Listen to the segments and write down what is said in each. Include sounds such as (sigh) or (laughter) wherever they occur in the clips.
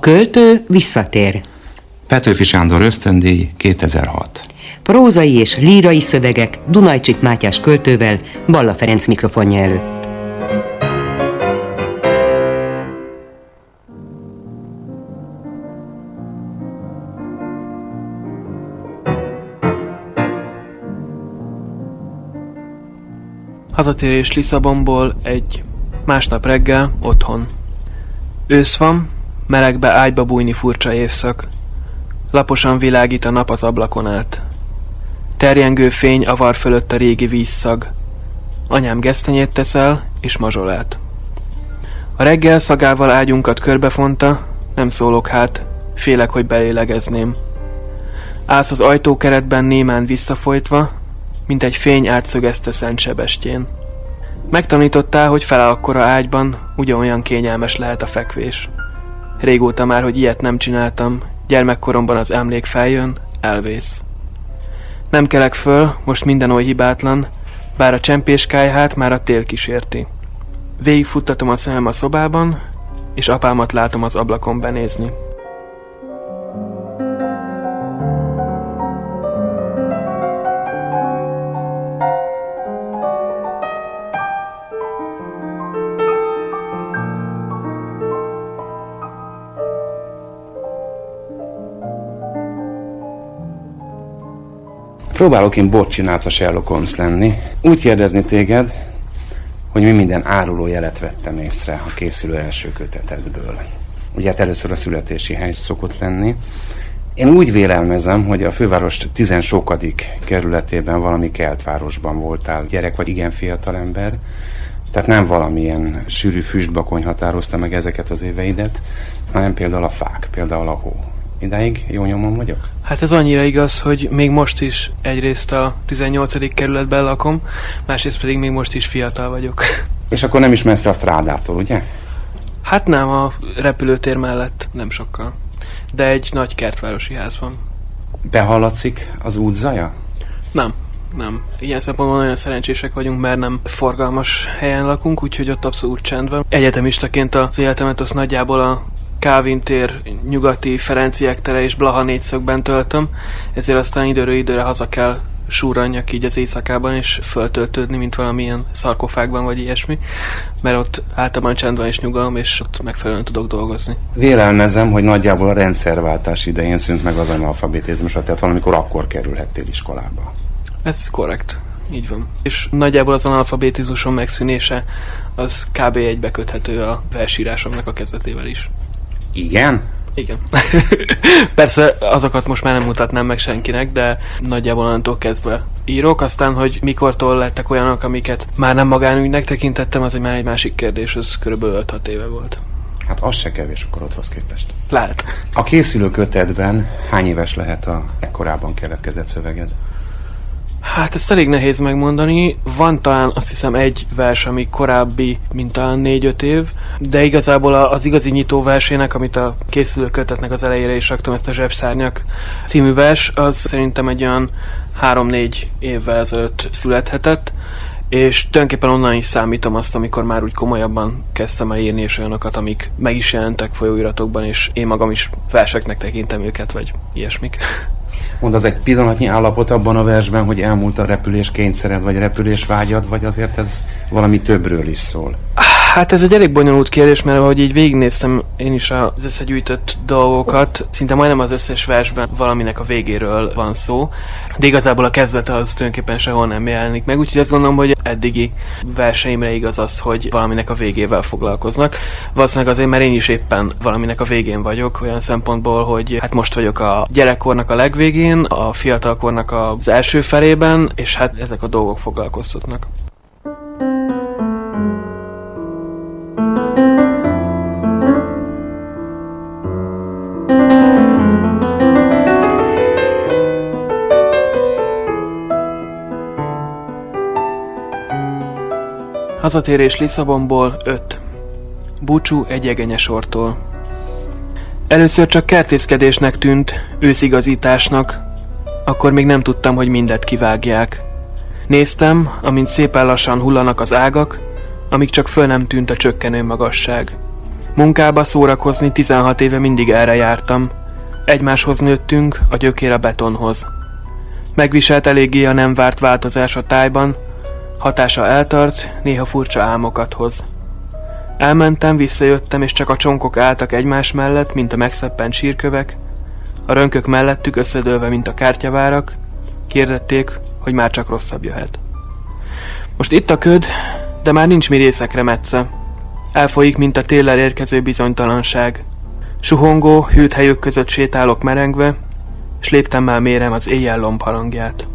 Költő visszatér. Petőfi Sándor ösztöndíj 2006. Prózai és lírai szövegek Dunajcsik Mátyás költővel Balla Ferenc mikrofonja előtt. Hazatérés Lisszabonból egy másnap reggel otthon. Ősz van, melegbe ágyba bújni furcsa évszak. Laposan világít a nap az ablakon át. Terjengő fény avar fölött a régi vízszag. Anyám gesztenyét teszel, és mazsolát. A reggel szagával ágyunkat körbefonta, nem szólok hát, félek, hogy belélegezném. Állsz az ajtókeretben némán visszafolytva, mint egy fény átszögezte Szent Sebestjén. Megtanítottál, hogy fel akkora ágyban ugyanolyan kényelmes lehet a fekvés. Régóta már, hogy ilyet nem csináltam, gyermekkoromban az emlék feljön, elvész. Nem kelek föl, most minden oly hibátlan, bár a csempéskájhát már a tél kísérti. Végigfuttatom a szemem a szobában, és apámat látom az ablakon benézni. Próbálok én bot a Sherlock Holmes lenni. Úgy kérdezni téged, hogy mi minden áruló jelet vettem észre a készülő első kötetedből. Ugye hát először a születési hely szokott lenni. Én úgy vélelmezem, hogy a főváros tizen sokadik kerületében valami keltvárosban voltál gyerek vagy igen fiatal ember. Tehát nem valamilyen sűrű füstbakony határozta meg ezeket az éveidet, hanem például a fák, például a hó. Idáig jó nyomon vagyok? Hát ez annyira igaz, hogy még most is egyrészt a 18. kerületben lakom, másrészt pedig még most is fiatal vagyok. (laughs) És akkor nem is messze a strádától, ugye? Hát nem, a repülőtér mellett nem sokkal. De egy nagy kertvárosi házban. Behallatszik az út zaja? Nem, nem. Ilyen szempontból nagyon szerencsések vagyunk, mert nem forgalmas helyen lakunk, úgyhogy ott abszolút csend van. Egyetemistaként az életemet az nagyjából a Kávin tér, nyugati Ferenciek tere és Blaha négyszögben töltöm, ezért aztán időről időre haza kell súranjak így az éjszakában, és föltöltődni, mint valamilyen szarkofágban vagy ilyesmi, mert ott általában csend van és nyugalom, és ott megfelelően tudok dolgozni. Vélelmezem, hogy nagyjából a rendszerváltás idején szűnt meg az analfabetizmus, tehát valamikor akkor kerülhettél iskolába. Ez korrekt. Így van. És nagyjából az analfabetizmuson megszűnése az kb. egybeköthető a versírásomnak a kezdetével is. Igen? Igen. (laughs) Persze azokat most már nem mutatnám meg senkinek, de nagyjából onnantól kezdve írok, aztán, hogy mikortól lettek olyanok, amiket már nem magánügynek tekintettem, az egy már egy másik kérdés, az körülbelül 5-6 éve volt. Hát az se kevés akkor otthoz képest. Lehet. A készülő kötetben hány éves lehet a korábban keletkezett szöveged? Hát ezt elég nehéz megmondani. Van talán azt hiszem egy vers, ami korábbi, mint talán négy-öt év, de igazából az igazi nyitó versének, amit a készülő kötetnek az elejére is raktam, ezt a Zsebszárnyak című vers, az szerintem egy olyan három-négy évvel ezelőtt születhetett, és tulajdonképpen onnan is számítom azt, amikor már úgy komolyabban kezdtem el írni, és olyanokat, amik meg is jelentek folyóiratokban, és én magam is verseknek tekintem őket, vagy ilyesmik. (laughs) Mond az egy pillanatnyi állapot abban a versben, hogy elmúlt a repülés kényszered, vagy repülés vágyad, vagy azért ez valami többről is szól? Hát ez egy elég bonyolult kérdés, mert ahogy így végignéztem én is az összegyűjtött dolgokat, szinte majdnem az összes versben valaminek a végéről van szó, de igazából a kezdete az tulajdonképpen sehol nem jelenik meg, úgyhogy azt gondolom, hogy eddigi verseimre igaz az, hogy valaminek a végével foglalkoznak. Valószínűleg azért, mert én is éppen valaminek a végén vagyok, olyan szempontból, hogy hát most vagyok a gyerekkornak a legvégén, a fiatalkornak az első felében, és hát ezek a dolgok foglalkoztatnak. Hazatérés Lisszabonból 5. Búcsú egy egenyesortól. Először csak kertészkedésnek tűnt, őszigazításnak, akkor még nem tudtam, hogy mindet kivágják. Néztem, amint szépen lassan hullanak az ágak, amíg csak föl nem tűnt a csökkenő magasság. Munkába szórakozni 16 éve mindig erre jártam. Egymáshoz nőttünk, a gyökér a betonhoz. Megviselt eléggé a nem várt változás a tájban, hatása eltart, néha furcsa álmokat hoz. Elmentem, visszajöttem, és csak a csonkok álltak egymás mellett, mint a megszeppent sírkövek, a rönkök mellettük összedőlve, mint a kártyavárak, kérdették, hogy már csak rosszabb jöhet. Most itt a köd, de már nincs mi részekre metsze. Elfolyik, mint a téllel érkező bizonytalanság. Suhongó, hűlt helyök között sétálok merengve, s léptemmel mérem az éjjel lombharangját.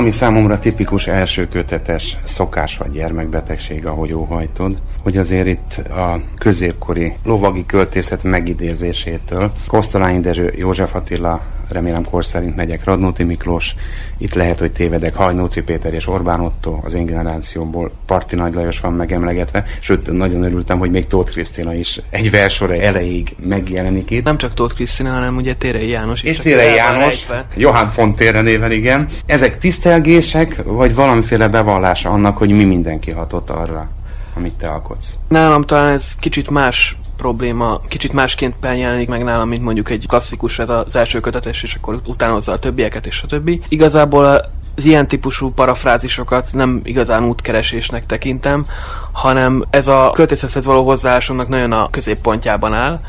Ami számomra tipikus első kötetes szokás vagy gyermekbetegség, ahogy óhajtod, hogy azért itt a középkori lovagi költészet megidézésétől Kosztolányi Dezső, József Attila, remélem kor szerint megyek, Radnóti Miklós, itt lehet, hogy tévedek, Hajnóci Péter és Orbán Otto, az én generációmból Parti Nagy Lajos van megemlegetve, sőt, nagyon örültem, hogy még Tóth Krisztina is egy versor elejéig megjelenik itt. Nem csak Tóth Krisztina, hanem ugye Térei János. És Térei János, Johann von Tére néven, igen. Ezek tisztelgések, vagy valamiféle bevallása annak, hogy mi mindenki hatott arra, amit te alkotsz? Nálam talán ez kicsit más probléma kicsit másként jelenik meg nálam, mint mondjuk egy klasszikus, ez az első kötetes, és akkor utánozza a többieket, és a többi. Igazából az ilyen típusú parafrázisokat nem igazán útkeresésnek tekintem, hanem ez a költészethez való hozzáállásomnak nagyon a középpontjában áll.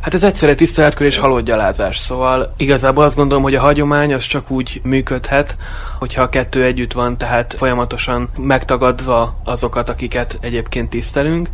Hát ez egyszerre tiszteletkör és halott szóval igazából azt gondolom, hogy a hagyomány az csak úgy működhet, hogyha a kettő együtt van, tehát folyamatosan megtagadva azokat, akiket egyébként tisztelünk,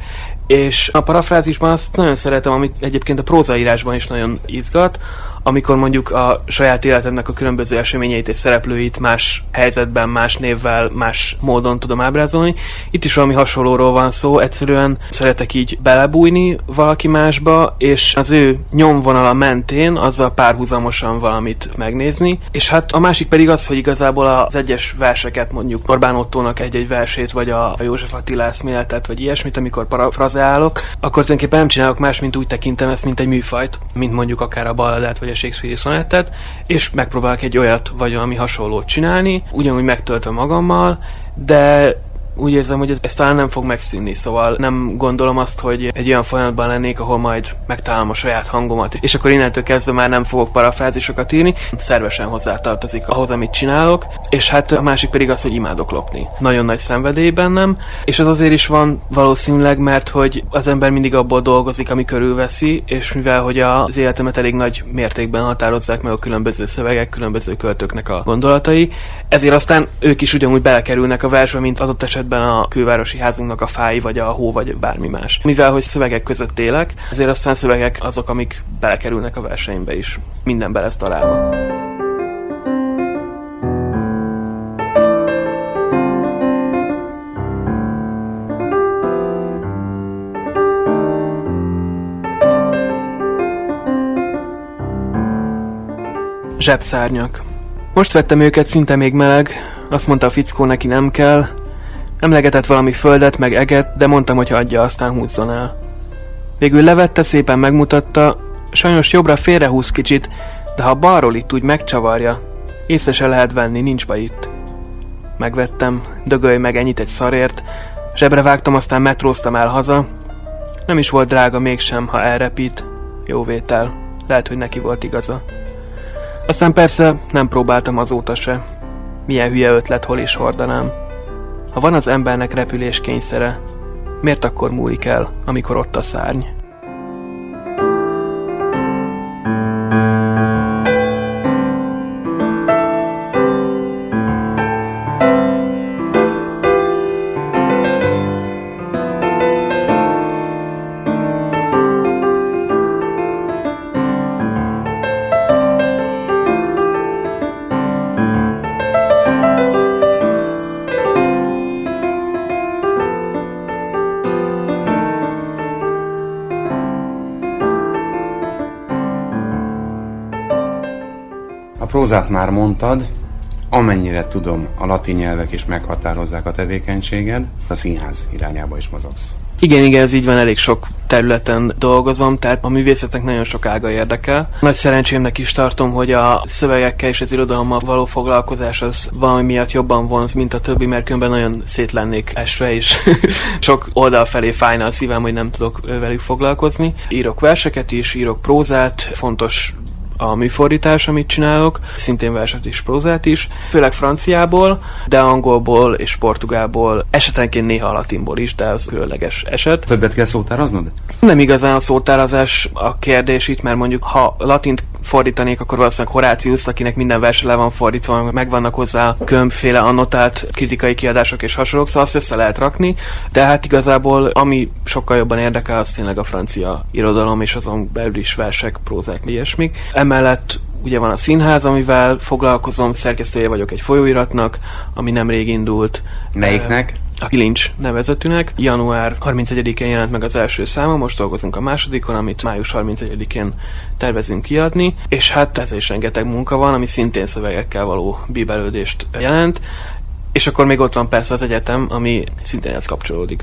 és a parafrázisban azt nagyon szeretem, amit egyébként a prózaírásban is nagyon izgat, amikor mondjuk a saját életemnek a különböző eseményeit és szereplőit más helyzetben, más névvel, más módon tudom ábrázolni. Itt is valami hasonlóról van szó, egyszerűen szeretek így belebújni valaki másba, és az ő nyomvonala mentén azzal párhuzamosan valamit megnézni. És hát a másik pedig az, hogy igazából az egyes verseket, mondjuk Orbán Ottónak egy-egy versét, vagy a József Attila eszméletet, vagy ilyesmit, amikor parafrazeálok, akkor tulajdonképpen nem csinálok más, mint úgy tekintem ezt, mint egy műfajt, mint mondjuk akár a balladát, vagy a Shakespeare-i szonettet, és megpróbálok egy olyat vagy valami hasonlót csinálni, ugyanúgy megtöltve magammal, de úgy érzem, hogy ez, ez talán nem fog megszűnni, szóval nem gondolom azt, hogy egy olyan folyamatban lennék, ahol majd megtalálom a saját hangomat, és akkor innentől kezdve már nem fogok parafrázisokat írni, szervesen hozzátartozik ahhoz, amit csinálok, és hát a másik pedig az, hogy imádok lopni. Nagyon nagy szenvedély bennem, és az azért is van valószínűleg, mert hogy az ember mindig abból dolgozik, ami körülveszi, és mivel hogy az életemet elég nagy mértékben határozzák meg a különböző szövegek, különböző költőknek a gondolatai, ezért aztán ők is ugyanúgy belekerülnek a versbe, mint adott esetben esetben a külvárosi házunknak a fái, vagy a hó, vagy bármi más. Mivel, hogy szövegek között élek, ezért aztán szövegek azok, amik belekerülnek a versenybe is. Minden be lesz találva. Zsebszárnyak. Most vettem őket, szinte még meleg, azt mondta a fickó, neki nem kell, Emlegetett valami földet, meg eget, de mondtam, hogy adja, aztán húzzon el. Végül levette, szépen megmutatta, sajnos jobbra félrehúz kicsit, de ha balról itt úgy megcsavarja, észre se lehet venni, nincs baj itt. Megvettem, dögölj meg ennyit egy szarért, zsebre vágtam, aztán metróztam el haza. Nem is volt drága mégsem, ha elrepít. Jó vétel, lehet, hogy neki volt igaza. Aztán persze nem próbáltam azóta se. Milyen hülye ötlet, hol is hordanám. Ha van az embernek repülés kényszere, miért akkor múlik el, amikor ott a szárny? Prózát már mondtad, amennyire tudom, a latin nyelvek is meghatározzák a tevékenységed, a színház irányába is mozogsz. Igen, igen, ez így van, elég sok területen dolgozom, tehát a művészetnek nagyon sok ága érdekel. Nagy szerencsémnek is tartom, hogy a szövegekkel és az irodalommal való foglalkozás az valami miatt jobban vonz, mint a többi, mert különben nagyon szét lennék esve, és (laughs) sok oldal felé fájna a szívem, hogy nem tudok velük foglalkozni. Írok verseket is, írok prózát, fontos a műfordítás, amit csinálok, szintén verset és prózát is, főleg franciából, de angolból és portugálból, esetenként néha a latinból is, de az különleges eset. Többet kell szótáraznod? Nem igazán a szótárazás a kérdés itt, mert mondjuk ha latint fordítanék, akkor valószínűleg Horácius, akinek minden verse le van fordítva, megvannak hozzá különféle annotált kritikai kiadások és hasonlók, szóval azt össze lehet rakni, de hát igazából ami sokkal jobban érdekel, az tényleg a francia irodalom és azon belül is versek, prózák, ilyesmik. Emellett ugye van a színház, amivel foglalkozom, szerkesztője vagyok egy folyóiratnak, ami nemrég indult. Melyiknek? A Kilincs nevezetűnek. Január 31-én jelent meg az első száma, most dolgozunk a másodikon, amit május 31-én tervezünk kiadni, és hát ez is rengeteg munka van, ami szintén szövegekkel való bíbelődést jelent, és akkor még ott van persze az egyetem, ami szintén ez kapcsolódik.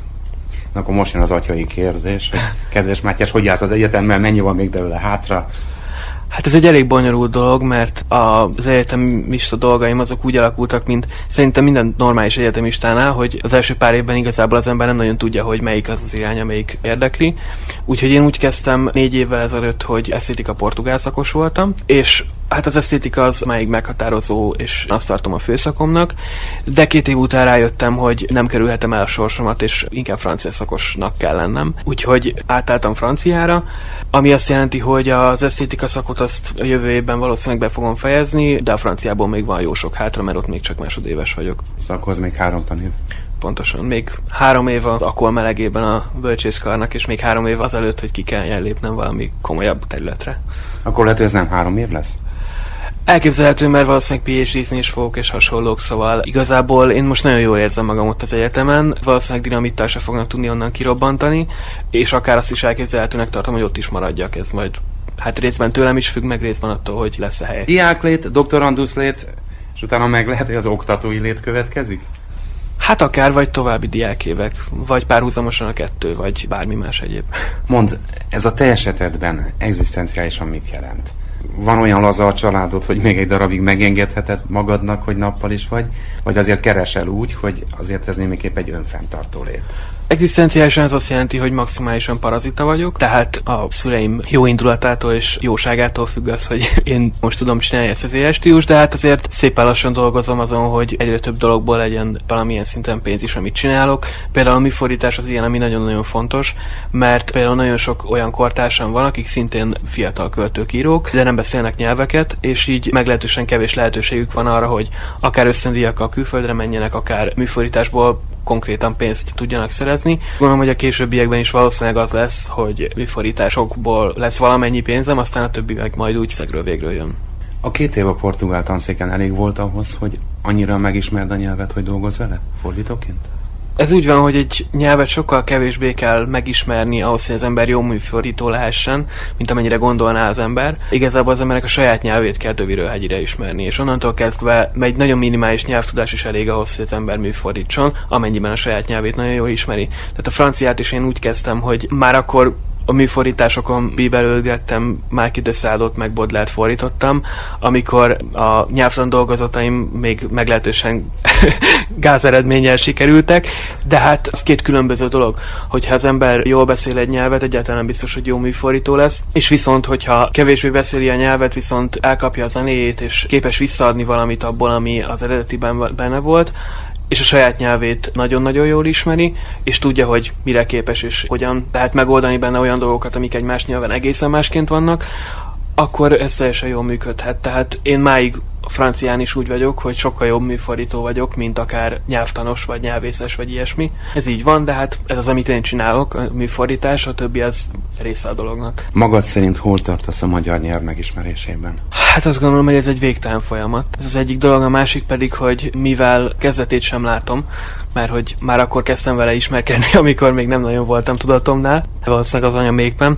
Na akkor most jön az atyai kérdés, kedves Mátyás, hogy állsz az egyetemmel, mennyi van még belőle hátra? Hát ez egy elég bonyolult dolog, mert az egyetemista dolgaim azok úgy alakultak, mint szerintem minden normális egyetemistánál, hogy az első pár évben igazából az ember nem nagyon tudja, hogy melyik az az irány, amelyik érdekli. Úgyhogy én úgy kezdtem négy évvel ezelőtt, hogy esztétika portugál szakos voltam, és Hát az esztétika az máig meghatározó, és azt tartom a főszakomnak, de két év után rájöttem, hogy nem kerülhetem el a sorsomat, és inkább francia szakosnak kell lennem. Úgyhogy átálltam franciára, ami azt jelenti, hogy az esztétika szakot azt a jövő évben valószínűleg be fogom fejezni, de a franciából még van jó sok hátra, mert ott még csak másodéves vagyok. Szakhoz még három tanév pontosan. Még három év az akkor melegében a bölcsészkarnak, és még három év azelőtt, hogy ki kell lépnem valami komolyabb területre. Akkor lehet, hogy ez nem három év lesz? Elképzelhető, mert valószínűleg phd is fogok és hasonlók, szóval igazából én most nagyon jól érzem magam ott az egyetemen, valószínűleg dinamittal se fognak tudni onnan kirobbantani, és akár azt is elképzelhetőnek tartom, hogy ott is maradjak, ez majd hát részben tőlem is függ, meg részben attól, hogy lesz a hely. Diáklét, doktorandusz lét, és utána meg lehet, hogy az oktatói lét következik? Hát akár, vagy további diákévek, vagy párhuzamosan a kettő, vagy bármi más egyéb. Mond, ez a te esetedben egzisztenciálisan mit jelent? van olyan laza a családod, hogy még egy darabig megengedheted magadnak, hogy nappal is vagy, vagy azért keresel úgy, hogy azért ez némiképp egy önfenntartó lét? Egzisztenciálisan ez azt jelenti, hogy maximálisan parazita vagyok, tehát a szüleim jó indulatától és jóságától függ az, hogy (laughs) én most tudom csinálni ezt az éles de hát azért szépen lassan dolgozom azon, hogy egyre több dologból legyen valamilyen szinten pénz is, amit csinálok. Például a mi fordítás az ilyen, ami nagyon-nagyon fontos, mert például nagyon sok olyan kortársam van, akik szintén fiatal költők, írók, de nem beszélnek nyelveket, és így meglehetősen kevés lehetőségük van arra, hogy akár összendíjakkal külföldre menjenek, akár műfordításból konkrétan pénzt tudjanak szerezni. Gondolom, hogy a későbbiekben is valószínűleg az lesz, hogy műfordításokból lesz valamennyi pénzem, aztán a többi meg majd úgy szegről végről jön. A két év a portugál tanszéken elég volt ahhoz, hogy annyira megismerd a nyelvet, hogy dolgoz vele fordítóként? Ez úgy van, hogy egy nyelvet sokkal kevésbé kell megismerni ahhoz, hogy az ember jó műfordító lehessen, mint amennyire gondolná az ember. Igazából az embernek a saját nyelvét kell töviről hegyire ismerni, és onnantól kezdve egy nagyon minimális nyelvtudás is elég ahhoz, hogy az ember műfordítson, amennyiben a saját nyelvét nagyon jól ismeri. Tehát a franciát is én úgy kezdtem, hogy már akkor a műfordításokon bíbelődgettem, Márki de Szádot meg Bodlert fordítottam, amikor a nyelvtan dolgozataim még meglehetősen (laughs) gázeredménnyel sikerültek, de hát ez két különböző dolog, hogyha az ember jól beszél egy nyelvet, egyáltalán biztos, hogy jó műfordító lesz, és viszont, hogyha kevésbé beszéli a nyelvet, viszont elkapja a zenéjét, és képes visszaadni valamit abból, ami az eredetiben benne volt, és a saját nyelvét nagyon-nagyon jól ismeri, és tudja, hogy mire képes, és hogyan lehet megoldani benne olyan dolgokat, amik egy más nyelven egészen másként vannak, akkor ez teljesen jól működhet. Tehát én máig a francián is úgy vagyok, hogy sokkal jobb műfordító vagyok, mint akár nyelvtanos, vagy nyelvészes, vagy ilyesmi. Ez így van, de hát ez az, amit én csinálok, a műfordítás, a többi az része a dolognak. Magad szerint hol tartasz a magyar nyelv megismerésében? Hát azt gondolom, hogy ez egy végtelen folyamat. Ez az egyik dolog, a másik pedig, hogy mivel kezdetét sem látom, mert hogy már akkor kezdtem vele ismerkedni, (laughs) amikor még nem nagyon voltam tudatomnál, valószínűleg az anyamékben.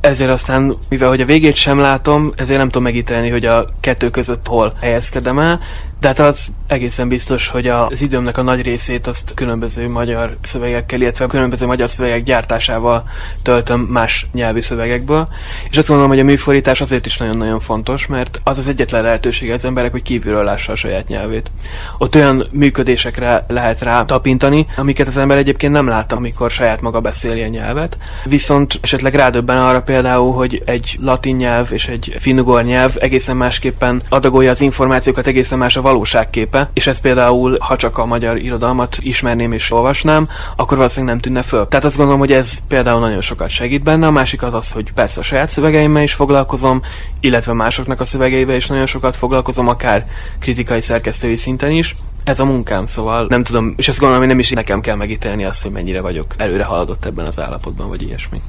Ezért aztán, mivel hogy a végét sem látom, ezért nem tudom megítélni, hogy a kettő között hol helyezkedem el, de hát az egészen biztos, hogy az időmnek a nagy részét azt különböző magyar szövegekkel, illetve különböző magyar szövegek gyártásával töltöm más nyelvű szövegekből. És azt gondolom, hogy a műfordítás azért is nagyon-nagyon fontos, mert az az egyetlen lehetősége az emberek, hogy kívülről lássa a saját nyelvét. Ott olyan működésekre lehet rá tapintani, amiket az ember egyébként nem lát, amikor saját maga beszéli a nyelvet. Viszont esetleg rádöbben arra például, hogy egy latin nyelv és egy finnugor nyelv egészen másképpen adagolja az információkat, egészen más a valóságképe, és ez például, ha csak a magyar irodalmat ismerném és olvasnám, akkor valószínűleg nem tűnne föl. Tehát azt gondolom, hogy ez például nagyon sokat segít benne. A másik az az, hogy persze a saját szövegeimmel is foglalkozom, illetve másoknak a szövegeivel is nagyon sokat foglalkozom, akár kritikai szerkesztői szinten is. Ez a munkám, szóval nem tudom, és azt gondolom, hogy nem is nekem kell megítélni azt, hogy mennyire vagyok előre haladott ebben az állapotban, vagy ilyesmi.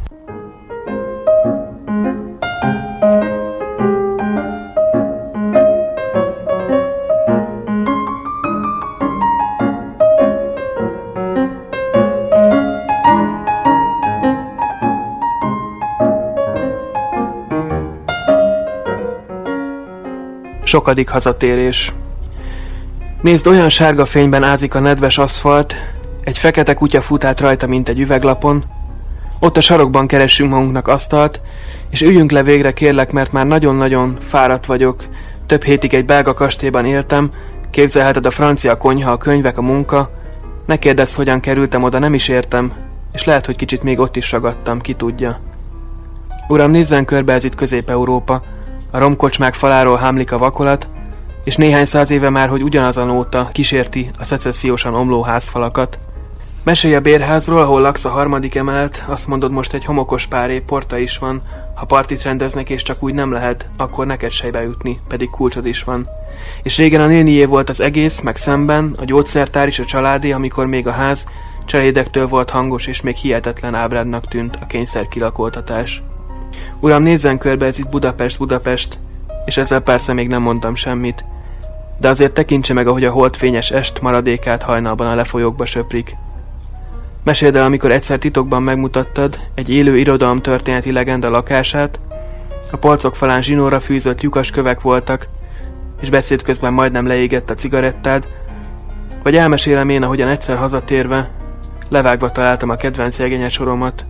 Sokadik hazatérés. Nézd, olyan sárga fényben ázik a nedves aszfalt, egy fekete kutya fut át rajta, mint egy üveglapon. Ott a sarokban keressünk magunknak asztalt, és üljünk le végre, kérlek, mert már nagyon-nagyon fáradt vagyok. Több hétig egy belga kastélyban éltem, képzelheted a francia konyha, a könyvek, a munka. Ne kérdezz, hogyan kerültem oda, nem is értem, és lehet, hogy kicsit még ott is ragadtam, ki tudja. Uram, nézzen körbe, ez itt Közép-Európa. A romkocsmák faláról hámlik a vakolat, és néhány száz éve már, hogy ugyanazon óta kísérti a szecessziósan omló házfalakat. Mesélj a bérházról, ahol laksz a harmadik emelet, azt mondod most egy homokos páré, porta is van. Ha partit rendeznek és csak úgy nem lehet, akkor neked se bejutni, pedig kulcsod is van. És régen a nénié volt az egész, meg szemben, a gyógyszertár is a családi, amikor még a ház cselédektől volt hangos és még hihetetlen ábrádnak tűnt a kényszer kilakoltatás. Uram, nézzen körbe, ez itt Budapest, Budapest, és ezzel persze még nem mondtam semmit. De azért tekintse meg, ahogy a holdfényes est maradékát hajnalban a lefolyókba söprik. Meséld el, amikor egyszer titokban megmutattad egy élő irodalom történeti legenda lakását, a polcok falán zsinóra fűzött lyukas kövek voltak, és beszéd közben majdnem leégett a cigarettád, vagy elmesélem én, ahogyan egyszer hazatérve, levágva találtam a kedvenc soromat,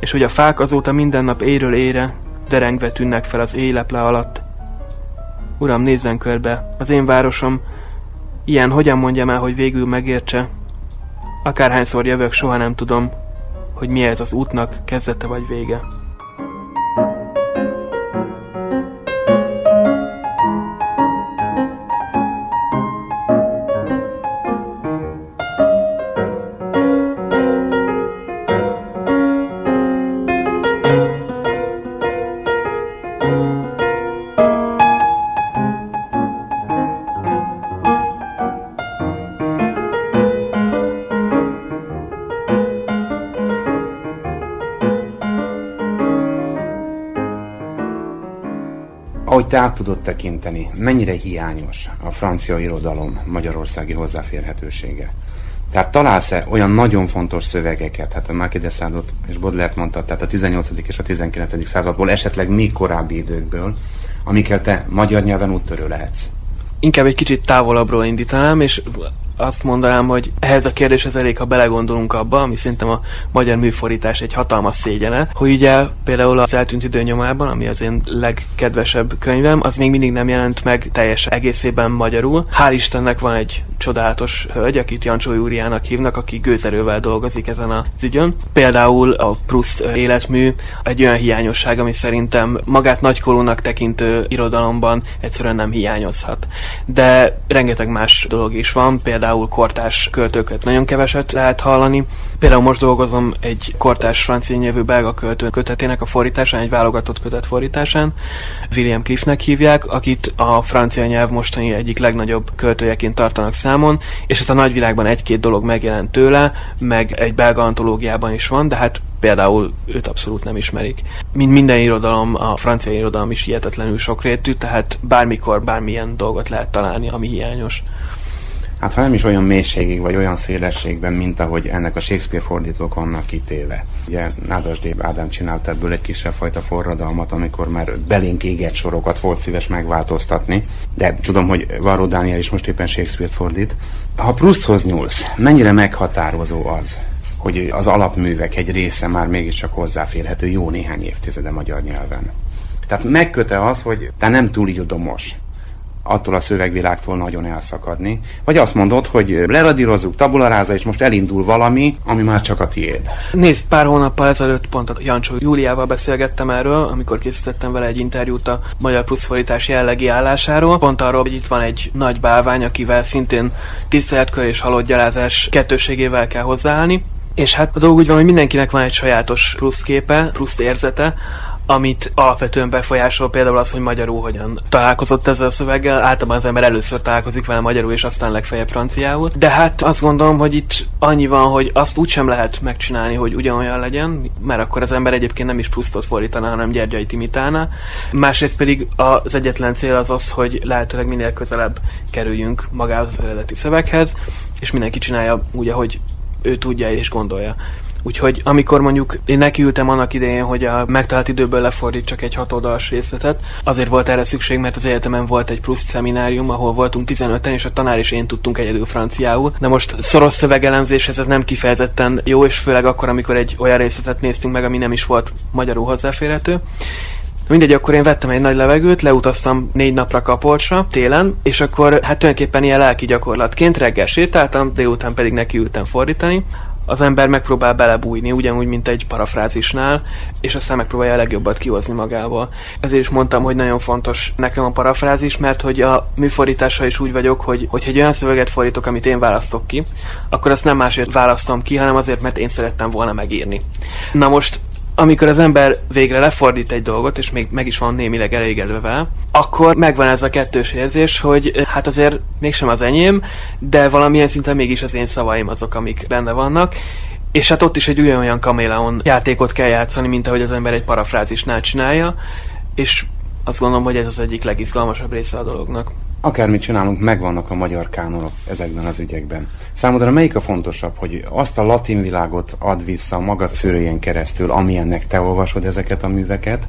és hogy a fák azóta minden nap éről ére, derengve tűnnek fel az éjleple alatt. Uram, nézzen körbe, az én városom, ilyen hogyan mondjam el, hogy végül megértse? Akárhányszor jövök, soha nem tudom, hogy mi ez az útnak kezdete vagy vége. Te át tudod tekinteni, mennyire hiányos a francia irodalom magyarországi hozzáférhetősége? Tehát találsz-e olyan nagyon fontos szövegeket, hát a Marquis de és Baudelaire mondta, tehát a 18. és a 19. századból, esetleg még korábbi időkből, amikkel te magyar nyelven úttörő lehetsz? Inkább egy kicsit távolabbról indítanám, és azt mondanám, hogy ehhez a kérdéshez elég, ha belegondolunk abba, ami szerintem a magyar műfordítás egy hatalmas szégyene, hogy ugye például az eltűnt időnyomában, ami az én legkedvesebb könyvem, az még mindig nem jelent meg teljes egészében magyarul. Hál' Istennek van egy csodálatos hölgy, akit Jancsó Júriának hívnak, aki gőzerővel dolgozik ezen az ügyön. Például a Proust életmű egy olyan hiányosság, ami szerintem magát nagykorúnak tekintő irodalomban egyszerűen nem hiányozhat. De rengeteg más dolog is van, például például kortás költőket nagyon keveset lehet hallani. Például most dolgozom egy kortás francia nyelvű belga költő kötetének a fordításán, egy válogatott kötet fordításán. William Cliffnek hívják, akit a francia nyelv mostani egyik legnagyobb költőjeként tartanak számon, és hát a nagyvilágban egy-két dolog megjelent tőle, meg egy belga antológiában is van, de hát például őt abszolút nem ismerik. Mint minden irodalom, a francia irodalom is hihetetlenül sokrétű, tehát bármikor bármilyen dolgot lehet találni, ami hiányos. Hát ha nem is olyan mélységig, vagy olyan szélességben, mint ahogy ennek a Shakespeare fordítók vannak kitéve. Ugye Nádas D. Ádám csinált ebből egy kisebb fajta forradalmat, amikor már belénk égett sorokat volt szíves megváltoztatni, de tudom, hogy Varó Dániel is most éppen Shakespeare-t fordít. Ha Prousthoz nyúlsz, mennyire meghatározó az, hogy az alapművek egy része már mégiscsak hozzáférhető jó néhány évtizede magyar nyelven. Tehát megköte az, hogy te nem túl ildomos attól a szövegvilágtól nagyon elszakadni. Vagy azt mondod, hogy leradírozzuk, tabularáza, és most elindul valami, ami már csak a tiéd. Nézd, pár hónappal ezelőtt pont a Jancsó Júliával beszélgettem erről, amikor készítettem vele egy interjút a Magyar Pluszfordítás jellegi állásáról. Pont arról, hogy itt van egy nagy bálvány, akivel szintén tiszteletkör és halott gyalázás kettőségével kell hozzáállni. És hát a dolog úgy van, hogy mindenkinek van egy sajátos Proust képe, Proust érzete, amit alapvetően befolyásol például az, hogy magyarul hogyan találkozott ezzel a szöveggel. Általában az ember először találkozik vele magyarul, és aztán legfeljebb franciául. De hát azt gondolom, hogy itt annyi van, hogy azt úgy sem lehet megcsinálni, hogy ugyanolyan legyen, mert akkor az ember egyébként nem is Prusztot fordítaná, hanem Gyergyait imitálná. Másrészt pedig az egyetlen cél az az, hogy lehetőleg minél közelebb kerüljünk magához az eredeti szöveghez, és mindenki csinálja úgy, ahogy ő tudja és gondolja. Úgyhogy amikor mondjuk én nekiültem annak idején, hogy a megtalált időből lefordít csak egy hatoldalas részletet, azért volt erre szükség, mert az egyetemen volt egy plusz szeminárium, ahol voltunk 15-en, és a tanár és én tudtunk egyedül franciául. De most szoros szövegelemzéshez ez nem kifejezetten jó, és főleg akkor, amikor egy olyan részletet néztünk meg, ami nem is volt magyarul hozzáférhető. Mindegy, akkor én vettem egy nagy levegőt, leutaztam négy napra Kapolcsra télen, és akkor hát tulajdonképpen ilyen lelki gyakorlatként reggel sétáltam, délután pedig nekiültem fordítani az ember megpróbál belebújni, ugyanúgy, mint egy parafrázisnál, és aztán megpróbálja a legjobbat kihozni magából. Ezért is mondtam, hogy nagyon fontos nekem a parafrázis, mert hogy a műfordítással is úgy vagyok, hogy hogyha egy olyan szöveget fordítok, amit én választok ki, akkor azt nem másért választom ki, hanem azért, mert én szerettem volna megírni. Na most amikor az ember végre lefordít egy dolgot, és még meg is van némileg elégedve vele, akkor megvan ez a kettős érzés, hogy hát azért mégsem az enyém, de valamilyen szinten mégis az én szavaim azok, amik benne vannak, és hát ott is egy olyan kaméleon játékot kell játszani, mint ahogy az ember egy parafrázisnál csinálja, és azt gondolom, hogy ez az egyik legizgalmasabb része a dolognak. Akármit csinálunk, megvannak a magyar kánonok ezekben az ügyekben. Számodra melyik a fontosabb, hogy azt a latin világot ad vissza a magad szőrőjén keresztül, amilyennek te olvasod ezeket a műveket,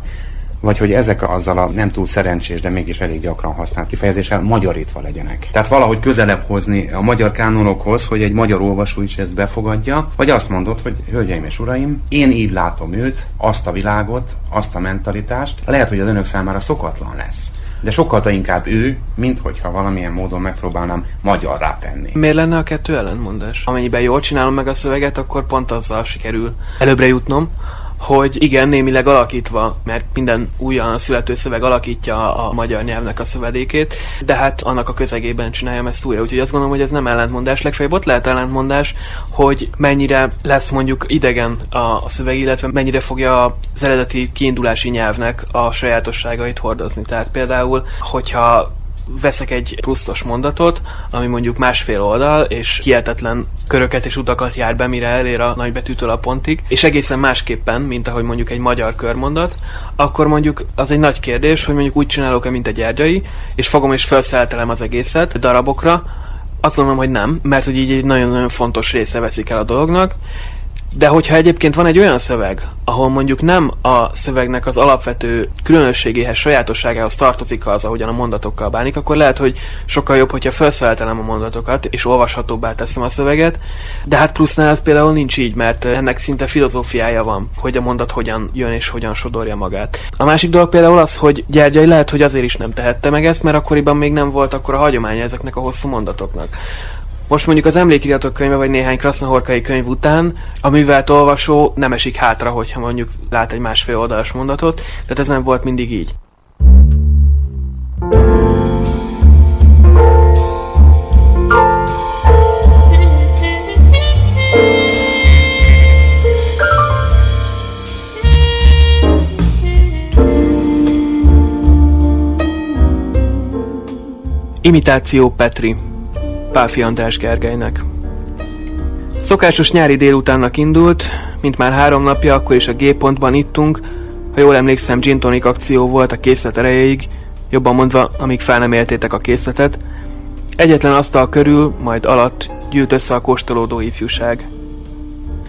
vagy hogy ezek azzal a nem túl szerencsés, de mégis elég gyakran használt kifejezéssel magyarítva legyenek. Tehát valahogy közelebb hozni a magyar kánonokhoz, hogy egy magyar olvasó is ezt befogadja, vagy azt mondod, hogy hölgyeim és uraim, én így látom őt, azt a világot, azt a mentalitást, lehet, hogy az önök számára szokatlan lesz de sokkal inkább ő, mint hogyha valamilyen módon megpróbálnám magyarrá tenni. Miért lenne a kettő ellentmondás? Amennyiben jól csinálom meg a szöveget, akkor pont azzal sikerül előbbre jutnom, hogy igen, némileg alakítva, mert minden újan születő szöveg alakítja a magyar nyelvnek a szövedékét, de hát annak a közegében csináljam ezt újra. Úgyhogy azt gondolom, hogy ez nem ellentmondás. Legfeljebb ott lehet ellentmondás, hogy mennyire lesz mondjuk idegen a szöveg, illetve mennyire fogja az eredeti kiindulási nyelvnek a sajátosságait hordozni. Tehát például, hogyha veszek egy plusztos mondatot, ami mondjuk másfél oldal, és hihetetlen köröket és utakat jár be, mire elér a nagybetűtől a pontig, és egészen másképpen, mint ahogy mondjuk egy magyar körmondat, akkor mondjuk az egy nagy kérdés, hogy mondjuk úgy csinálok-e, mint egy gyergyai, és fogom és felszeltelem az egészet darabokra, azt gondolom, hogy nem, mert hogy így egy nagyon-nagyon fontos része veszik el a dolognak, de hogyha egyébként van egy olyan szöveg, ahol mondjuk nem a szövegnek az alapvető különösségéhez, sajátosságához tartozik az, ahogyan a mondatokkal bánik, akkor lehet, hogy sokkal jobb, hogyha felszeletelem a mondatokat, és olvashatóbbá teszem a szöveget, de hát plusznál ez például nincs így, mert ennek szinte filozófiája van, hogy a mondat hogyan jön és hogyan sodorja magát. A másik dolog például az, hogy Gyergyai lehet, hogy azért is nem tehette meg ezt, mert akkoriban még nem volt akkor a hagyománya ezeknek a hosszú mondatoknak. Most mondjuk az emlékiratok könyve, vagy néhány krasznahorkai könyv után, a művelt olvasó nem esik hátra, hogyha mondjuk lát egy másfél oldalas mondatot, tehát ez nem volt mindig így. Imitáció Petri Páfi András Gergelynek Szokásos nyári délutánnak indult, mint már három napja, akkor is a G-pontban ittunk, ha jól emlékszem, gin tonic akció volt a készlet erejéig, jobban mondva, amíg fel nem éltétek a készletet. Egyetlen asztal körül, majd alatt gyűlt össze a kóstolódó ifjúság.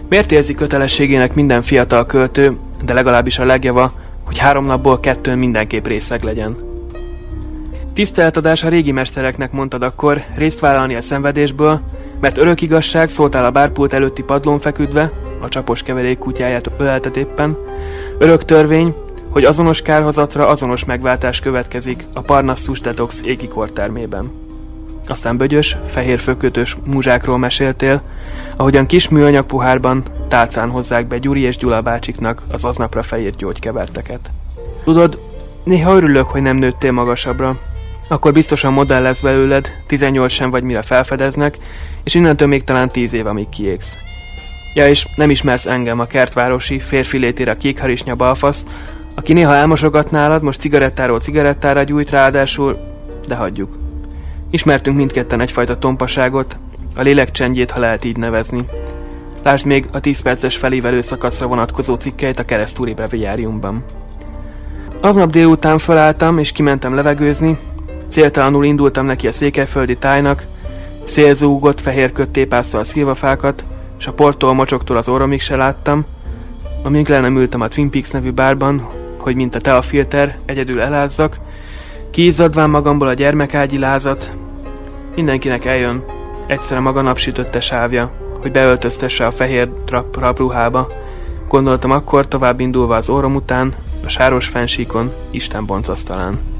Miért érzi kötelességének minden fiatal költő, de legalábbis a legjava, hogy három napból kettőn mindenképp részeg legyen? Tiszteletadás a régi mestereknek mondtad akkor, részt vállalni a szenvedésből, mert örök igazság szóltál a bárpult előtti padlón feküdve, a csapos keverék kutyáját öleltet éppen, örök törvény, hogy azonos kárhozatra azonos megváltás következik a Parnassus Detox égi kortermében. Aztán bögyös, fehér fökötös muzsákról meséltél, ahogyan kis műanyag puhárban tálcán hozzák be Gyuri és Gyula bácsiknak az aznapra felírt gyógykeverteket. Tudod, néha örülök, hogy nem nőttél magasabbra, akkor biztosan modell lesz belőled, 18 sem vagy mire felfedeznek, és innentől még talán 10 év, amíg kiégsz. Ja, és nem ismersz engem, a kertvárosi, férfi létére kékharisnya balfasz, aki néha elmosogat nálad, most cigarettáról cigarettára gyújt ráadásul, de hagyjuk. Ismertünk mindketten egyfajta tompaságot, a lélek csendjét, ha lehet így nevezni. Lásd még a 10 perces felívelő szakaszra vonatkozó cikkeit a keresztúri breviáriumban. Aznap délután felálltam és kimentem levegőzni, céltalanul indultam neki a székelyföldi tájnak, szélzúgott fehér köttépászta a szilvafákat, és a portól mocsoktól az orromig se láttam, amíg le nem ültem a Twin Peaks nevű bárban, hogy mint a teafilter egyedül elázzak, kiizzadván magamból a gyermekágyi lázat, mindenkinek eljön egyszer a maga napsütötte sávja, hogy beöltöztesse a fehér drap rabruhába. Gondoltam akkor, tovább indulva az orrom után, a sáros fensíkon, Isten boncasztalán.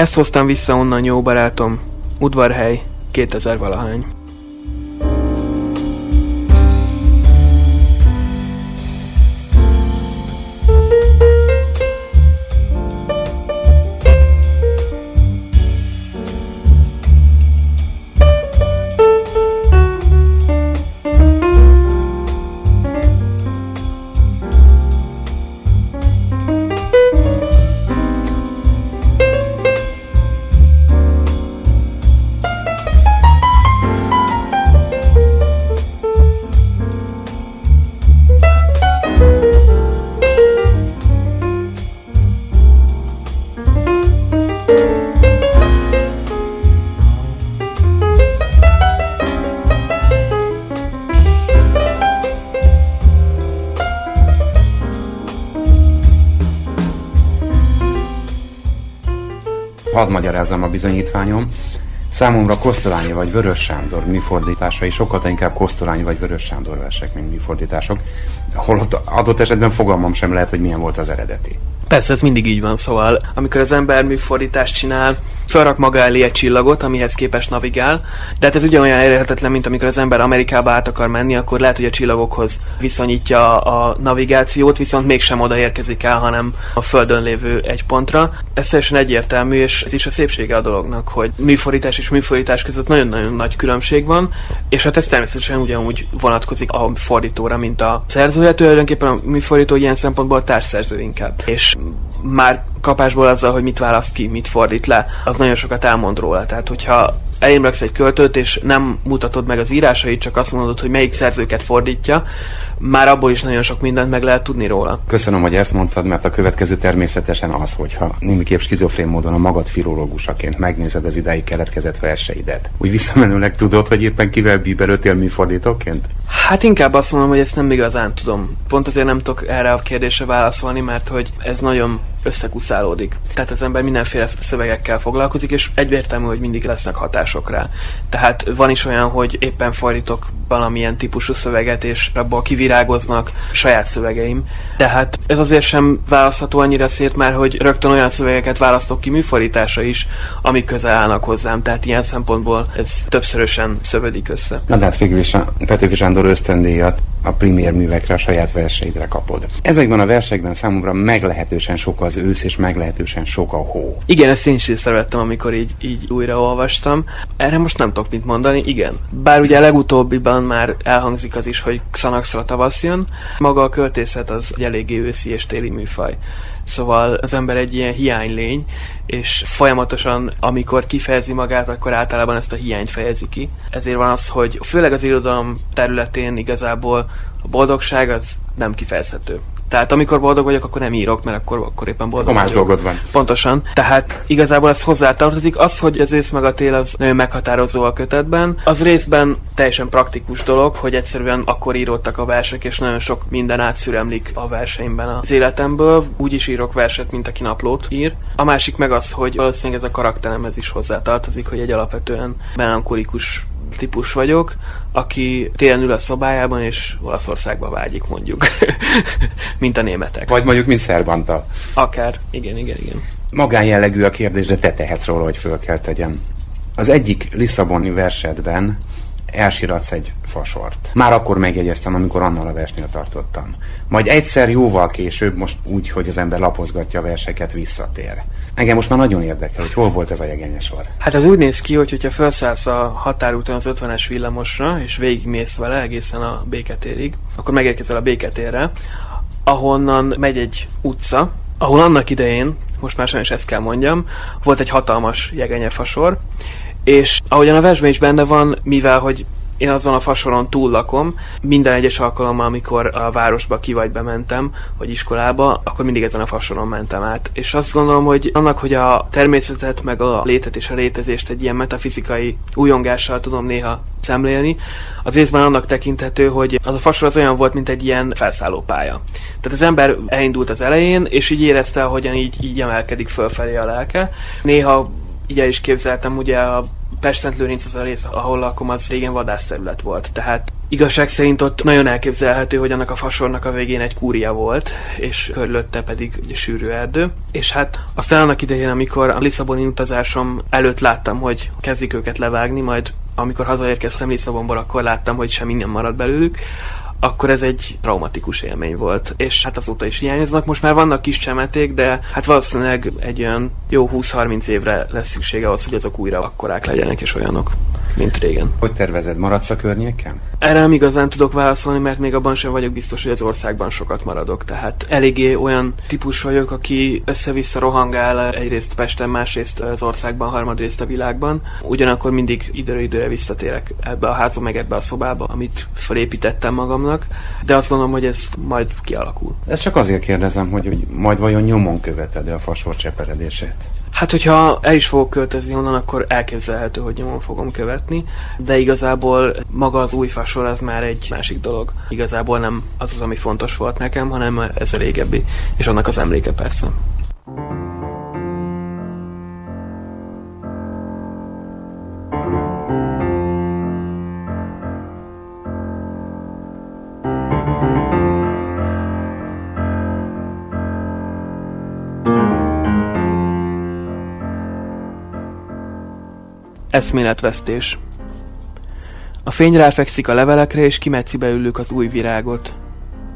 Ezt hoztam vissza onnan, jó barátom, udvarhely, 2000 valahány. Hadd magyarázzam a bizonyítványom. Számomra Kosztolányi vagy Vörös Sándor műfordításai sokkal inkább Kosztolányi vagy Vörös Sándor versek, mint műfordítások. Holott adott esetben fogalmam sem lehet, hogy milyen volt az eredeti. Persze, ez mindig így van, szóval amikor az ember műfordítást csinál, felrak maga elé egy csillagot, amihez képest navigál, de hát ez ugyanolyan elérhetetlen, mint amikor az ember Amerikába át akar menni, akkor lehet, hogy a csillagokhoz viszonyítja a navigációt, viszont mégsem oda érkezik el, hanem a Földön lévő egy pontra. Ez teljesen egyértelmű, és ez is a szépsége a dolognak, hogy műfordítás és műfordítás között nagyon-nagyon nagy különbség van, és hát ez természetesen ugyanúgy vonatkozik a fordítóra, mint a szerzője. Tulajdonképpen a műfordító ilyen szempontból a társszerző inkább. És már kapásból azzal, hogy mit választ ki, mit fordít le, az nagyon sokat elmond róla. Tehát, hogyha elém egy költőt, és nem mutatod meg az írásait, csak azt mondod, hogy melyik szerzőket fordítja, már abból is nagyon sok mindent meg lehet tudni róla. Köszönöm, hogy ezt mondtad, mert a következő természetesen az, hogyha némiképp skizofrén módon a magad filológusaként megnézed az idáig keletkezett verseidet. Úgy visszamenőleg tudod, hogy éppen kivel bíberöltél mi fordítóként? Hát inkább azt mondom, hogy ezt nem igazán tudom. Pont azért nem tudok erre a kérdésre válaszolni, mert hogy ez nagyon összekuszálódik. Tehát az ember mindenféle szövegekkel foglalkozik, és egyértelmű, hogy mindig lesznek hatások rá. Tehát van is olyan, hogy éppen fordítok valamilyen típusú szöveget, és abból kivirágoznak saját szövegeim. Tehát ez azért sem választható annyira szét már, hogy rögtön olyan szövegeket választok ki műfordítása is, amik közel állnak hozzám. Tehát ilyen szempontból ez többszörösen szövődik össze. Na de hát végül is a Petőfi Sándor ösztöndíjat a primér művekre, a saját verseidre kapod. Ezekben a versekben számomra meglehetősen sokkal az ősz, és meglehetősen sok a hó. Igen, ezt én is észrevettem, amikor így, így újra olvastam. Erre most nem tudok mit mondani, igen. Bár ugye a legutóbbiban már elhangzik az is, hogy Xanaxra tavasz jön, maga a költészet az egy eléggé őszi és téli műfaj. Szóval az ember egy ilyen hiánylény, és folyamatosan, amikor kifejezi magát, akkor általában ezt a hiányt fejezi ki. Ezért van az, hogy főleg az irodalom területén igazából a boldogság az nem kifejezhető. Tehát amikor boldog vagyok, akkor nem írok, mert akkor, akkor éppen boldog Más vagyok. dolgod van. Pontosan. Tehát igazából ez hozzátartozik. Az, hogy az ősz meg a tél az nagyon meghatározó a kötetben, az részben teljesen praktikus dolog, hogy egyszerűen akkor íródtak a versek, és nagyon sok minden átszüremlik a verseimben az életemből. Úgy is írok verset, mint aki naplót ír. A másik meg az, hogy valószínűleg ez a karakteremhez is hozzátartozik, hogy egy alapvetően melankolikus típus vagyok, aki télen ül a szobájában, és Olaszországba vágyik, mondjuk. (laughs) mint a németek. Vagy mondjuk, mint Szerbantal. Akár. Igen, igen, igen. Magánjellegű a kérdés, de te tehetsz róla, hogy föl kell tegyem. Az egyik Lisszaboni versedben elsiratsz egy fasort. Már akkor megjegyeztem, amikor annal a versnél tartottam. Majd egyszer jóval később, most úgy, hogy az ember lapozgatja a verseket, visszatér. Engem most már nagyon érdekel, hogy hol volt ez a jegenyesor. Hát ez úgy néz ki, hogy hogyha felszállsz a határúton az 50-es villamosra, és végigmész vele egészen a béketérig, akkor megérkezel a béketérre, ahonnan megy egy utca, ahol annak idején, most már sajnos ezt kell mondjam, volt egy hatalmas jegenyefasor, és ahogyan a versben is benne van, mivel hogy én azon a fasoron túl lakom, minden egyes alkalommal, amikor a városba ki vagy bementem, vagy iskolába, akkor mindig ezen a fasoron mentem át. És azt gondolom, hogy annak, hogy a természetet, meg a létet és a létezést egy ilyen metafizikai újongással tudom néha szemlélni, az részben annak tekinthető, hogy az a fasor az olyan volt, mint egy ilyen felszállópálya. Tehát az ember elindult az elején, és így érezte, ahogyan így, így emelkedik fölfelé a lelke. Néha így el is képzeltem, ugye a Pestent Lőrinc az a rész, ahol lakom, az régen vadászterület volt. Tehát igazság szerint ott nagyon elképzelhető, hogy annak a fasornak a végén egy kúria volt, és körülötte pedig egy sűrű erdő. És hát aztán annak idején, amikor a Lisszaboni utazásom előtt láttam, hogy kezdik őket levágni, majd amikor hazaérkeztem Lisszabonból, akkor láttam, hogy semmi nem marad belőlük, akkor ez egy traumatikus élmény volt, és hát azóta is hiányoznak. Most már vannak kis csemeték, de hát valószínűleg egy olyan jó 20-30 évre lesz szüksége ahhoz, hogy azok újra akkorák legyenek és olyanok, mint régen. Hogy tervezed, maradsz a környéken? Erre nem igazán tudok válaszolni, mert még abban sem vagyok biztos, hogy az országban sokat maradok. Tehát eléggé olyan típus vagyok, aki össze-vissza rohangál egyrészt Pesten, másrészt az országban, harmadrészt a világban. Ugyanakkor mindig időre időre visszatérek ebbe a házba, meg ebbe a szobába, amit felépítettem magamnak. De azt gondolom, hogy ez majd kialakul. Ezt csak azért kérdezem, hogy, hogy majd vajon nyomon követed-e a fasor cseperedését? Hát, hogyha el is fogok költözni onnan, akkor elképzelhető, hogy nyomon fogom követni, de igazából maga az új fasor az már egy másik dolog. Igazából nem az az, ami fontos volt nekem, hanem ez a régebbi, és annak az emléke persze. Eszméletvesztés A fény ráfekszik a levelekre, és kimetszi belőlük az új virágot.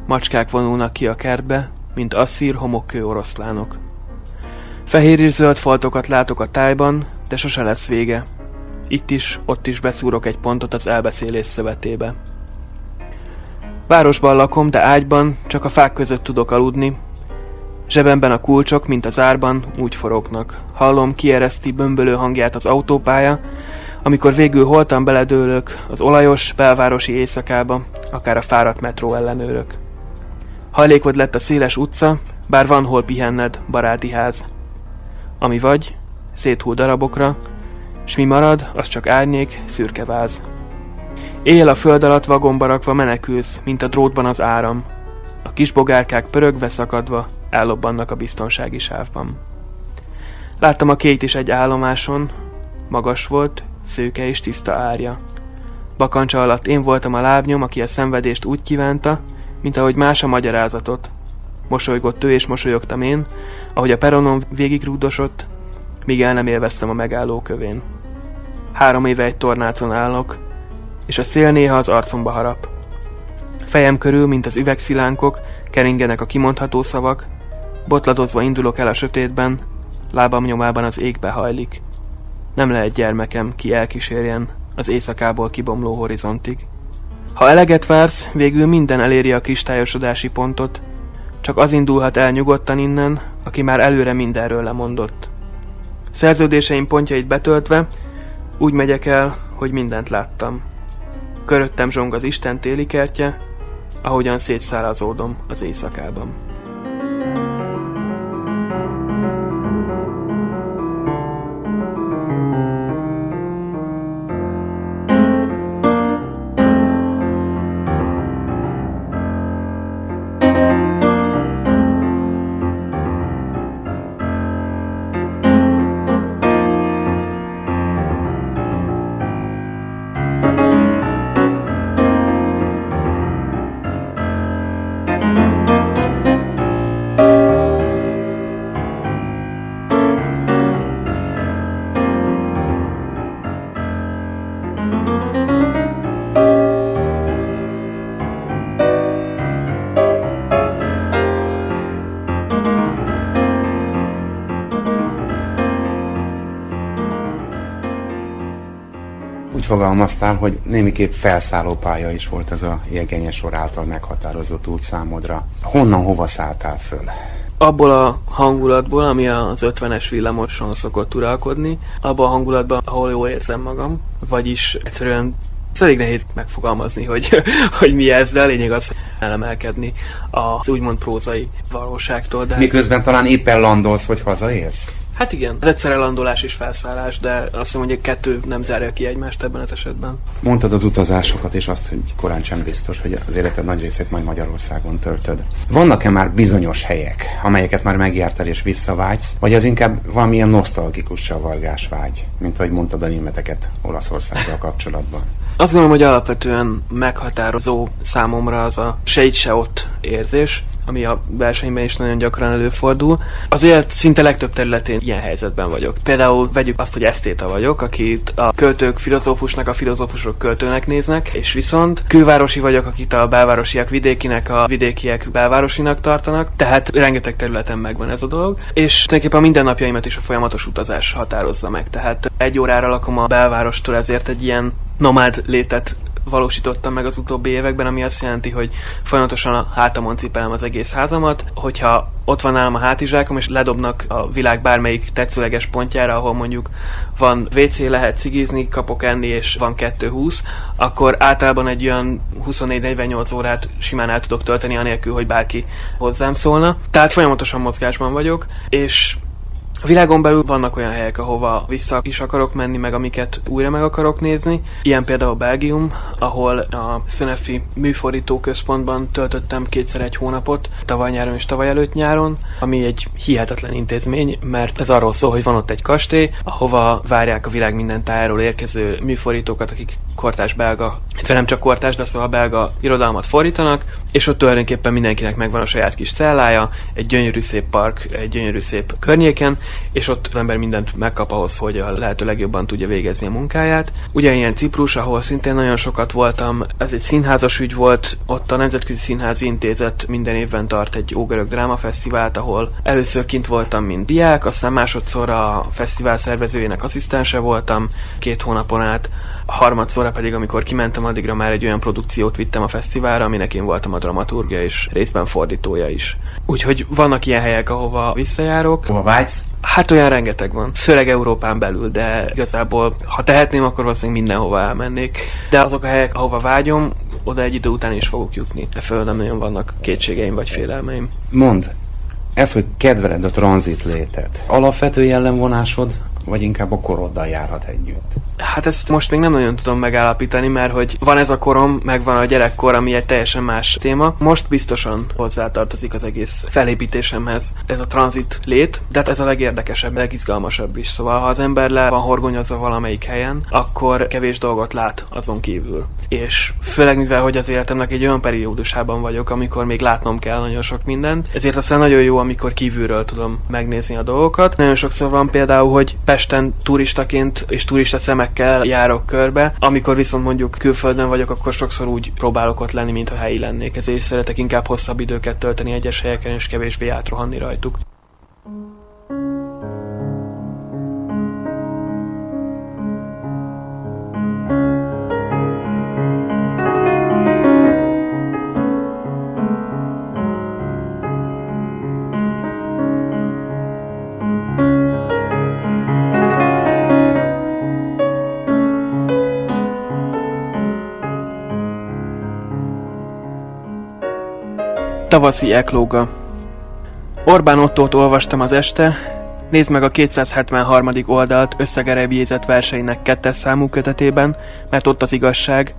Macskák vonulnak ki a kertbe, mint asszír homokkő oroszlánok. Fehér és zöld faltokat látok a tájban, de sose lesz vége. Itt is, ott is beszúrok egy pontot az elbeszélés szövetébe. Városban lakom, de ágyban csak a fák között tudok aludni. Zsebemben a kulcsok, mint az árban, úgy forognak. Hallom, kiereszti bömbölő hangját az autópálya, amikor végül holtan beledőlök az olajos, belvárosi éjszakába, akár a fáradt metró ellenőrök. Hajlékod lett a széles utca, bár van hol pihenned, baráti ház. Ami vagy, széthull darabokra, s mi marad, az csak árnyék, szürke váz. Éjjel a föld alatt vagomba menekülsz, mint a drótban az áram. A kis bogárkák pörögve szakadva ellobbannak a biztonsági sávban. Láttam a két is egy állomáson, magas volt, szőke és tiszta árja. Bakancsa alatt én voltam a lábnyom, aki a szenvedést úgy kívánta, mint ahogy más a magyarázatot. Mosolygott ő és mosolyogtam én, ahogy a peronon végigrúdosott, míg el nem élveztem a megálló kövén. Három éve egy tornácon állok, és a szél néha az arcomba harap. Fejem körül, mint az üvegszilánkok, keringenek a kimondható szavak, Botladozva indulok el a sötétben, lábam nyomában az égbe hajlik. Nem lehet gyermekem, ki elkísérjen az éjszakából kibomló horizontig. Ha eleget vársz, végül minden eléri a kristályosodási pontot, csak az indulhat el nyugodtan innen, aki már előre mindenről lemondott. Szerződéseim pontjait betöltve, úgy megyek el, hogy mindent láttam. Köröttem zsong az Isten téli kertje, ahogyan szétszárazódom az éjszakában. Fogalmaztál, hogy némiképp felszálló pálya is volt ez a jegenyes sor által meghatározott út számodra. Honnan, hova szálltál föl? abból a hangulatból, ami az 50-es villamoson szokott uralkodni, abban a hangulatban, ahol jól érzem magam, vagyis egyszerűen ez elég nehéz megfogalmazni, hogy, (laughs) hogy mi ez, de a lényeg az, elemelkedni az úgymond prózai valóságtól. De Miközben talán éppen landolsz, hogy hazaérsz? Hát igen, az egyszerre landolás és felszállás, de azt hiszem, hogy a kettő nem zárja ki egymást ebben az esetben. Mondtad az utazásokat, és azt, hogy korán sem biztos, hogy az életed nagy részét majd Magyarországon töltöd. Vannak-e már bizonyos helyek, amelyeket már megjártál és visszavágysz, vagy az inkább valamilyen nosztalgikus csavargás vágy, mint ahogy mondtad a németeket Olaszországgal kapcsolatban? Azt gondolom, hogy alapvetően meghatározó számomra az a se itt, se ott érzés, ami a versenyben is nagyon gyakran előfordul. Azért szinte legtöbb területén ilyen helyzetben vagyok. Például vegyük azt, hogy esztéta vagyok, akit a költők filozófusnak, a filozófusok költőnek néznek, és viszont külvárosi vagyok, akit a belvárosiak vidékinek, a vidékiek belvárosinak tartanak, tehát rengeteg területen megvan ez a dolog, és tulajdonképpen a mindennapjaimat is a folyamatos utazás határozza meg. Tehát egy órára lakom a belvárostól, ezért egy ilyen nomád létet valósítottam meg az utóbbi években, ami azt jelenti, hogy folyamatosan a hátamon cipelem az egész házamat, hogyha ott van nálam a hátizsákom, és ledobnak a világ bármelyik tetszőleges pontjára, ahol mondjuk van WC, lehet cigizni, kapok enni, és van 2-20, akkor általában egy olyan 24-48 órát simán el tudok tölteni, anélkül, hogy bárki hozzám szólna. Tehát folyamatosan mozgásban vagyok, és a világon belül vannak olyan helyek, ahova vissza is akarok menni, meg amiket újra meg akarok nézni. Ilyen például Belgium, ahol a Szenefi műfordító központban töltöttem kétszer egy hónapot, tavaly nyáron és tavaly előtt nyáron, ami egy hihetetlen intézmény, mert ez arról szól, hogy van ott egy kastély, ahova várják a világ minden tájáról érkező műfordítókat, akik kortás belga, illetve nem csak kortás, de szóval belga irodalmat fordítanak, és ott tulajdonképpen mindenkinek megvan a saját kis cellája, egy gyönyörű szép park, egy gyönyörű szép környéken, és ott az ember mindent megkap ahhoz, hogy a lehető legjobban tudja végezni a munkáját. Ugye ilyen Ciprus, ahol szintén nagyon sokat voltam, ez egy színházas ügy volt, ott a Nemzetközi Színházi Intézet minden évben tart egy ógörög drámafesztivált, ahol először kint voltam, mint diák, aztán másodszor a fesztivál szervezőjének asszisztense voltam két hónapon át, harmadszorra pedig, amikor kimentem, addigra már egy olyan produkciót vittem a fesztiválra, aminek én voltam a dramaturgia és részben fordítója is. Úgyhogy vannak ilyen helyek, ahova visszajárok. Hova vágysz? Hát olyan rengeteg van, főleg Európán belül, de igazából, ha tehetném, akkor valószínűleg mindenhova elmennék. De azok a helyek, ahova vágyom, oda egy idő után is fogok jutni. E föl nem nagyon vannak kétségeim vagy félelmeim. Mond, ez, hogy kedveled a tranzit létet, alapvető jellemvonásod, vagy inkább a koroddal járhat együtt? Hát ezt most még nem nagyon tudom megállapítani, mert hogy van ez a korom, meg van a gyerekkor, ami egy teljesen más téma. Most biztosan hozzátartozik az egész felépítésemhez ez a tranzit lét, de hát ez a legérdekesebb, legizgalmasabb is. Szóval ha az ember le van horgonyozva valamelyik helyen, akkor kevés dolgot lát azon kívül. és főleg mivel, hogy az életemnek egy olyan periódusában vagyok, amikor még látnom kell nagyon sok mindent, ezért aztán nagyon jó, amikor kívülről tudom megnézni a dolgokat. Nagyon sokszor van például, hogy Pesten turistaként és turista szemekkel járok körbe, amikor viszont mondjuk külföldön vagyok, akkor sokszor úgy próbálok ott lenni, mintha helyi lennék, ezért szeretek inkább hosszabb időket tölteni egyes helyeken, és kevésbé átrohanni rajtuk. Tavaszi eklóga Orbán Ottót olvastam az este, nézd meg a 273. oldalt összegerebjézett verseinek kettes számú kötetében, mert ott az igazság.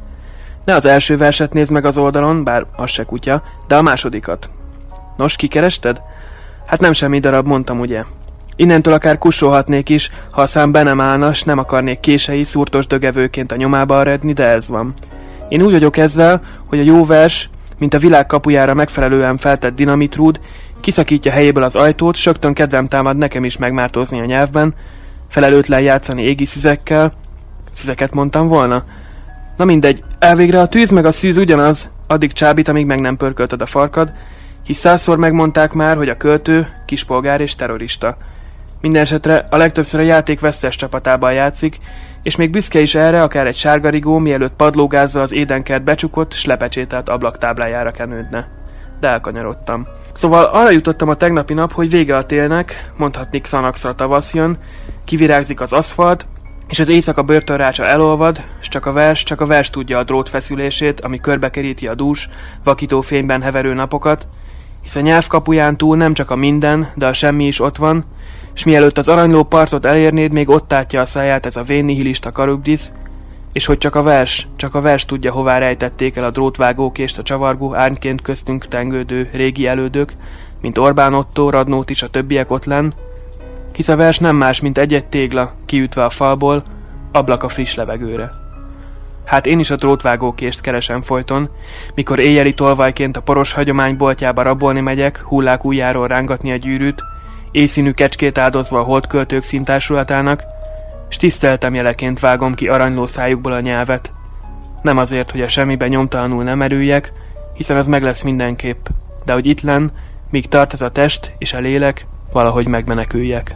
Ne az első verset nézd meg az oldalon, bár az se kutya, de a másodikat. Nos, kikerested? Hát nem semmi darab, mondtam ugye. Innentől akár kussolhatnék is, ha a szám be nem állna, s nem akarnék kései, szúrtos dögevőként a nyomába redni, de ez van. Én úgy vagyok ezzel, hogy a jó vers mint a világ kapujára megfelelően feltett dinamitrúd, kiszakítja helyéből az ajtót, sögtön kedvem támad nekem is megmártózni a nyelvben, felelőtlen játszani égi szüzekkel. Szüzeket mondtam volna? Na mindegy, elvégre a tűz meg a szűz ugyanaz, addig csábít, amíg meg nem pörköltöd a farkad, hisz százszor megmondták már, hogy a költő kispolgár és terrorista. Mindenesetre a legtöbbször a játék vesztes csapatában játszik, és még büszke is erre, akár egy sárgarigó, mielőtt padlógázzal az édenkert becsukott, s lepecsételt ablaktáblájára kenődne. De elkanyarodtam. Szóval arra jutottam a tegnapi nap, hogy vége a télnek, mondhatni Xanaxra tavasz jön, kivirágzik az aszfalt, és az éjszaka börtönrácsa elolvad, s csak a vers, csak a vers tudja a drót feszülését, ami körbekeríti a dús, vakító fényben heverő napokat, hisz a nyelv kapuján túl nem csak a minden, de a semmi is ott van, és mielőtt az aranyló partot elérnéd, még ott átja a száját ez a vénnihilista karugdisz, és hogy csak a vers, csak a vers tudja, hová rejtették el a drótvágók és a csavargó árnyként köztünk tengődő régi elődök, mint Orbán Otto, Radnót is a többiek ott len, hisz a vers nem más, mint egy-egy tégla, kiütve a falból, ablak a friss levegőre. Hát én is a drótvágókést keresem folyton, mikor éjjeli tolvajként a poros hagyományboltjába rabolni megyek, hullák ujjáról rángatni a gyűrűt, éjszínű kecskét áldozva a holdköltők szintásulatának, s tiszteltem jeleként vágom ki aranyló szájukból a nyelvet. Nem azért, hogy a semmibe nyomtalanul nem erüljek, hiszen az meg lesz mindenképp, de hogy itt len, míg tart ez a test és a lélek, valahogy megmeneküljek.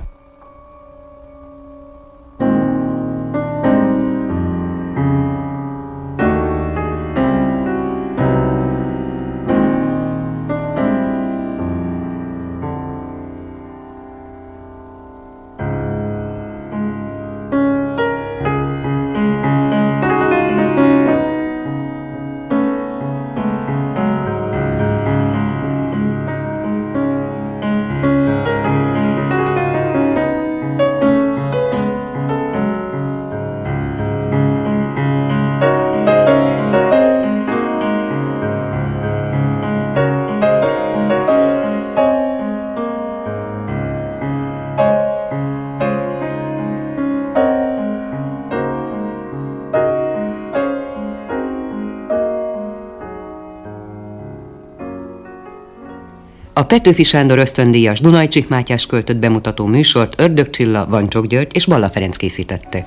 A Petőfi Sándor ösztöndíjas Dunajcsik Mátyás költött bemutató műsort Ördög Csilla, Vancsok György és Balla Ferenc készítette.